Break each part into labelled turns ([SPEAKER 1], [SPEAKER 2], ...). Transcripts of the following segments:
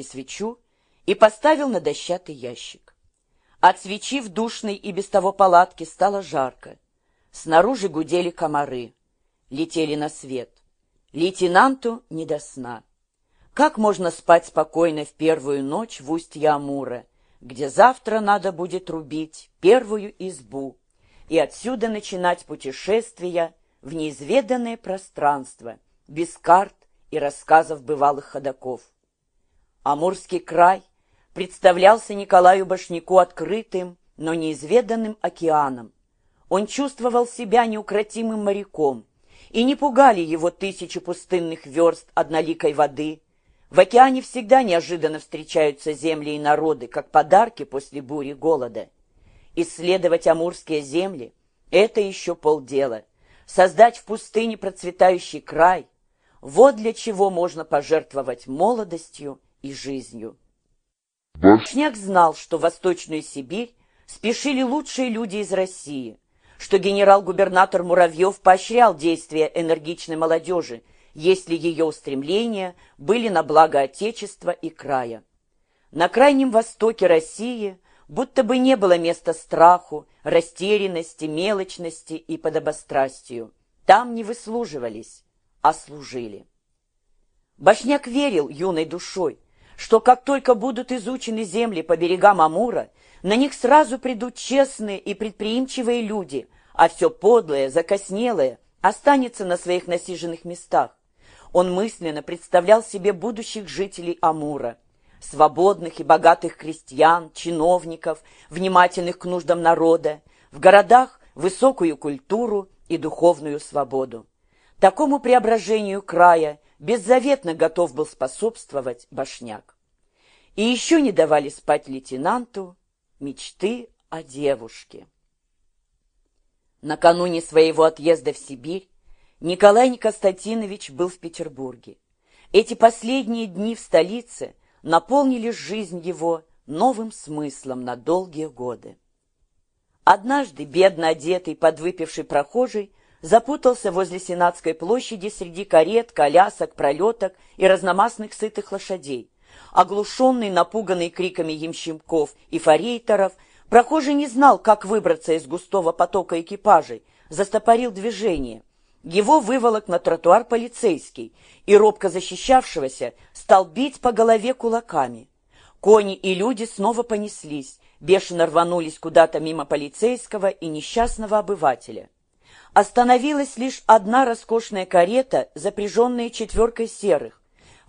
[SPEAKER 1] свечу и поставил на дощатый ящик. От свечи в душной и без того палатке стало жарко. Снаружи гудели комары, летели на свет. Лейтенанту не до сна. Как можно спать спокойно в первую ночь в устье Амура, где завтра надо будет рубить первую избу и отсюда начинать путешествия в неизведанное пространство, без карт и рассказов бывалых ходаков. Амурский край представлялся Николаю Башняку открытым, но неизведанным океаном. Он чувствовал себя неукротимым моряком, и не пугали его тысячи пустынных верст одноликой воды. В океане всегда неожиданно встречаются земли и народы, как подарки после бури голода. Исследовать амурские земли — это еще полдела. Создать в пустыне процветающий край — вот для чего можно пожертвовать молодостью и жизнью. Башняк знал, что в Восточную Сибирь спешили лучшие люди из России, что генерал-губернатор Муравьев поощрял действия энергичной молодежи, если ее устремления были на благо Отечества и края. На Крайнем Востоке России будто бы не было места страху, растерянности, мелочности и подобострастию. Там не выслуживались, а служили. Башняк верил юной душой, что как только будут изучены земли по берегам Амура, на них сразу придут честные и предприимчивые люди, а все подлое, закоснелое останется на своих насиженных местах. Он мысленно представлял себе будущих жителей Амура, свободных и богатых крестьян, чиновников, внимательных к нуждам народа, в городах высокую культуру и духовную свободу. Такому преображению края беззаветно готов был способствовать Башняк. И еще не давали спать лейтенанту мечты о девушке. Накануне своего отъезда в Сибирь Николай Константинович был в Петербурге. Эти последние дни в столице наполнили жизнь его новым смыслом на долгие годы. Однажды бедно одетый, подвыпивший прохожий запутался возле Сенатской площади среди карет, колясок, пролеток и разномастных сытых лошадей. Оглушенный, напуганный криками ямщиков и форейтеров, прохожий не знал, как выбраться из густого потока экипажей, застопорил движение. Его выволок на тротуар полицейский, и робко защищавшегося стал бить по голове кулаками. Кони и люди снова понеслись, бешено рванулись куда-то мимо полицейского и несчастного обывателя. Остановилась лишь одна роскошная карета, запряженная четверкой серых.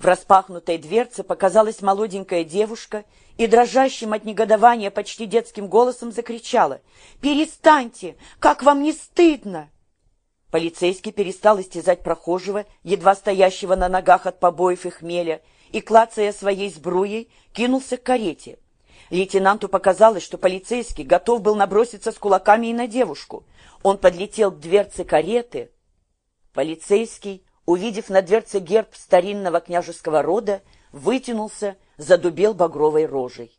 [SPEAKER 1] В распахнутой дверце показалась молоденькая девушка и дрожащим от негодования почти детским голосом закричала «Перестаньте! Как вам не стыдно!» Полицейский перестал истязать прохожего, едва стоящего на ногах от побоев и хмеля, и, клацая своей сбруей, кинулся к карете. Лейтенанту показалось, что полицейский готов был наброситься с кулаками и на девушку. Он подлетел к дверце кареты. Полицейский, увидев на дверце герб старинного княжеского рода, вытянулся, задубел багровой рожей.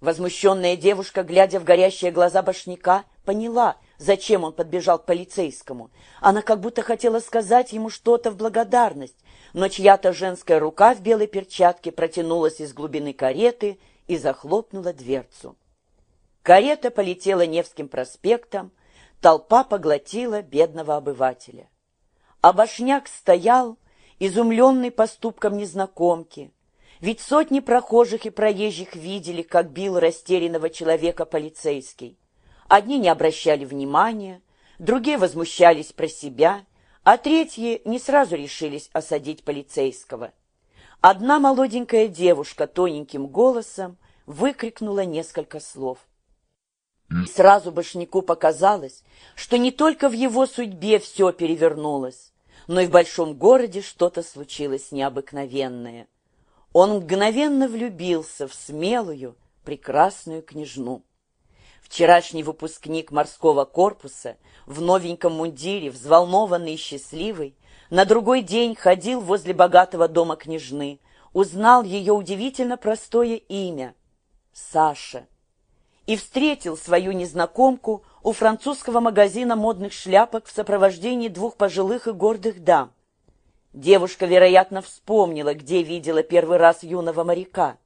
[SPEAKER 1] Возмущенная девушка, глядя в горящие глаза башняка, поняла, зачем он подбежал к полицейскому. Она как будто хотела сказать ему что-то в благодарность, но чья-то женская рука в белой перчатке протянулась из глубины кареты и захлопнула дверцу. Карета полетела Невским проспектом, толпа поглотила бедного обывателя. А башняк стоял, изумленный поступком незнакомки, ведь сотни прохожих и проезжих видели, как бил растерянного человека полицейский. Одни не обращали внимания, другие возмущались про себя, а третьи не сразу решились осадить полицейского. Одна молоденькая девушка тоненьким голосом выкрикнула несколько слов. И сразу Башняку показалось, что не только в его судьбе все перевернулось, но и в большом городе что-то случилось необыкновенное. Он мгновенно влюбился в смелую, прекрасную княжну. Вчерашний выпускник морского корпуса в новеньком мундире, взволнованный и счастливый, на другой день ходил возле богатого дома княжны, узнал ее удивительно простое имя — Саша, и встретил свою незнакомку у французского магазина модных шляпок в сопровождении двух пожилых и гордых дам. Девушка, вероятно, вспомнила, где видела первый раз юного моряка.